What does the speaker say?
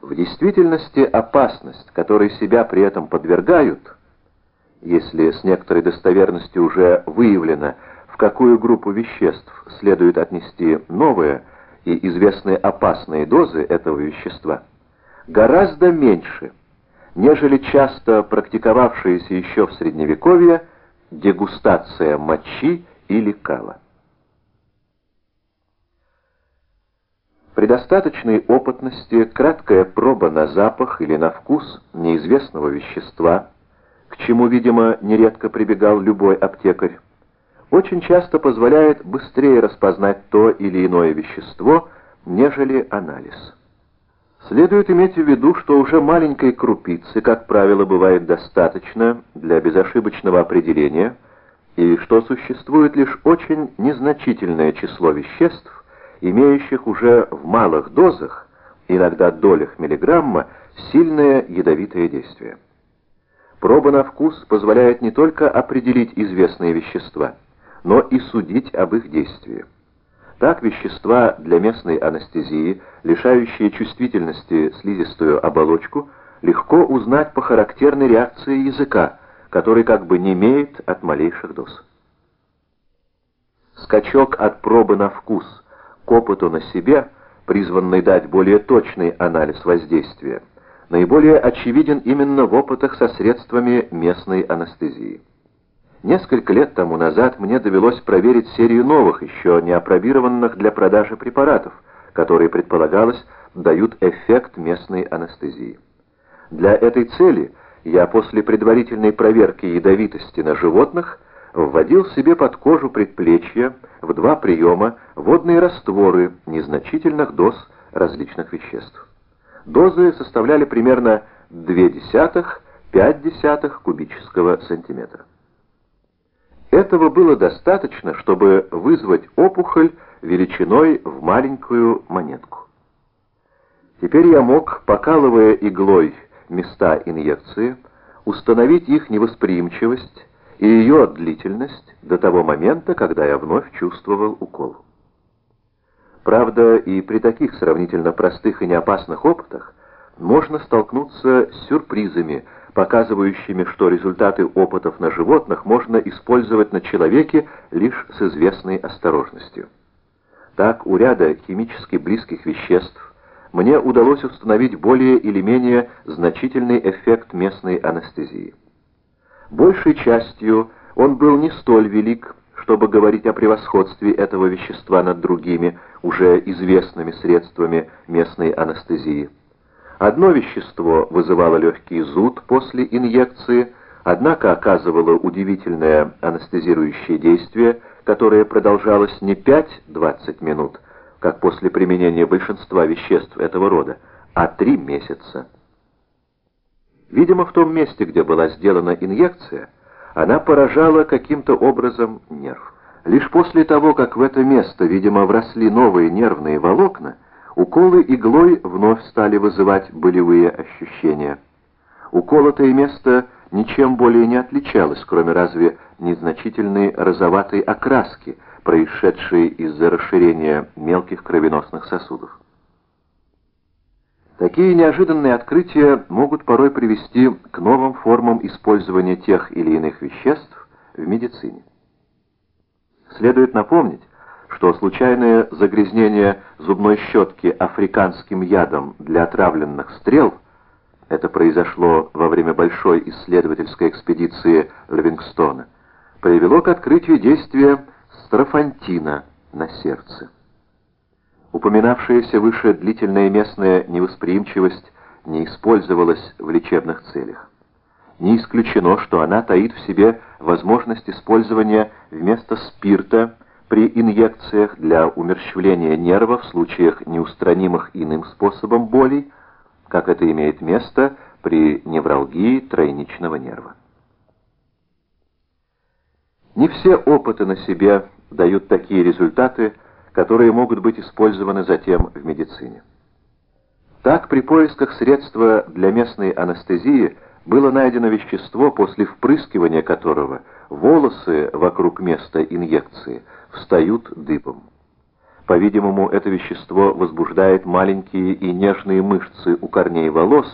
В действительности опасность, которой себя при этом подвергают, если с некоторой достоверностью уже выявлено, в какую группу веществ следует отнести новые и известные опасные дозы этого вещества, гораздо меньше, нежели часто практиковавшаяся еще в Средневековье дегустация мочи или кала. При достаточной опытности краткая проба на запах или на вкус неизвестного вещества, к чему, видимо, нередко прибегал любой аптекарь, очень часто позволяет быстрее распознать то или иное вещество, нежели анализ. Следует иметь в виду, что уже маленькой крупицы, как правило, бывает достаточно для безошибочного определения, и что существует лишь очень незначительное число веществ, имеющих уже в малых дозах, иногда долях миллиграмма, сильное ядовитое действие. Проба на вкус позволяет не только определить известные вещества, но и судить об их действии. Так вещества для местной анестезии, лишающие чувствительности слизистую оболочку, легко узнать по характерной реакции языка, который как бы не имеет от малейших доз. Скачок от пробы на вкус – к опыту на себе, призванный дать более точный анализ воздействия, наиболее очевиден именно в опытах со средствами местной анестезии. Несколько лет тому назад мне довелось проверить серию новых, еще не опробированных для продажи препаратов, которые, предполагалось, дают эффект местной анестезии. Для этой цели я после предварительной проверки ядовитости на животных вводил себе под кожу предплечья в два приема водные растворы незначительных доз различных веществ. Дозы составляли примерно 0,2-0,5 кубического сантиметра. Этого было достаточно, чтобы вызвать опухоль величиной в маленькую монетку. Теперь я мог, покалывая иглой места инъекции, установить их невосприимчивость и ее длительность до того момента, когда я вновь чувствовал укол. Правда, и при таких сравнительно простых и неопасных опытах можно столкнуться с сюрпризами, показывающими, что результаты опытов на животных можно использовать на человеке лишь с известной осторожностью. Так, у ряда химически близких веществ мне удалось установить более или менее значительный эффект местной анестезии. Большей частью он был не столь велик, чтобы говорить о превосходстве этого вещества над другими, уже известными средствами местной анестезии. Одно вещество вызывало легкий зуд после инъекции, однако оказывало удивительное анестезирующее действие, которое продолжалось не 5-20 минут, как после применения большинства веществ этого рода, а 3 месяца. Видимо, в том месте, где была сделана инъекция, она поражала каким-то образом нерв. Лишь после того, как в это место, видимо, вросли новые нервные волокна, уколы иглой вновь стали вызывать болевые ощущения. Уколотое место ничем более не отличалось, кроме разве незначительной розоватой окраски, происшедшей из-за расширения мелких кровеносных сосудов. Такие неожиданные открытия могут порой привести к новым формам использования тех или иных веществ в медицине. Следует напомнить, что случайное загрязнение зубной щетки африканским ядом для отравленных стрел это произошло во время большой исследовательской экспедиции Ливингстона, привело к открытию действия строфантина на сердце. Упоминавшаяся выше длительная местная невосприимчивость не использовалась в лечебных целях. Не исключено, что она таит в себе возможность использования вместо спирта при инъекциях для умерщвления нерва в случаях неустранимых иным способом болей, как это имеет место при невралгии тройничного нерва. Не все опыты на себе дают такие результаты, которые могут быть использованы затем в медицине. Так, при поисках средства для местной анестезии было найдено вещество, после впрыскивания которого волосы вокруг места инъекции встают дыбом. По-видимому, это вещество возбуждает маленькие и нежные мышцы у корней волос,